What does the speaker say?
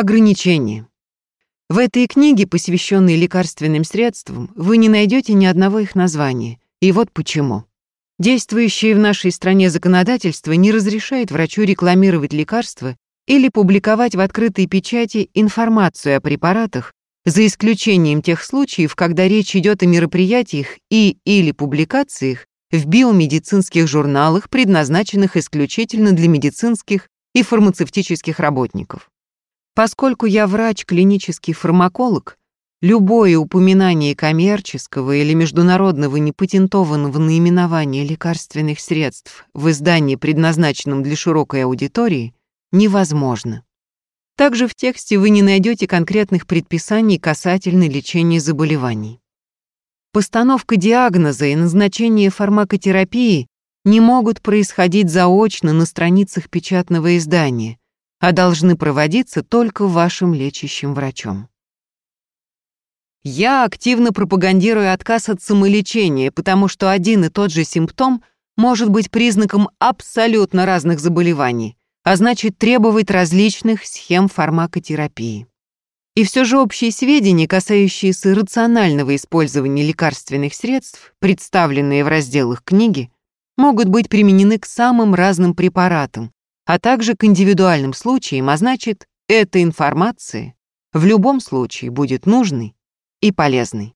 Ограничения. В этой книге, посвященной лекарственным средствам, вы не найдете ни одного их названия. И вот почему. Действующее в нашей стране законодательство не разрешает врачу рекламировать лекарства или публиковать в открытой печати информацию о препаратах, за исключением тех случаев, когда речь идет о мероприятиях и или публикациях в биомедицинских журналах, предназначенных исключительно для медицинских и фармацевтических работников. Поскольку я врач, клинический фармаколог, Любое упоминание коммерческого или международного непатентованного наименования лекарственных средств в издании, предназначенном для широкой аудитории, невозможно. Также в тексте вы не найдете конкретных предписаний касательно лечения заболеваний. Постановка диагноза и назначение фармакотерапии не могут происходить заочно на страницах печатного издания, а должны проводиться только вашим лечащим врачом. Я активно пропагандирую отказ от самолечения, потому что один и тот же симптом может быть признаком абсолютно разных заболеваний, а значит требовать различных схем фармакотерапии. И все же общие сведения, касающиеся рационального использования лекарственных средств, представленные в разделах книги, могут быть применены к самым разным препаратам, а также к индивидуальным случаям, а значит, эта информация в любом случае будет нужной и полезный.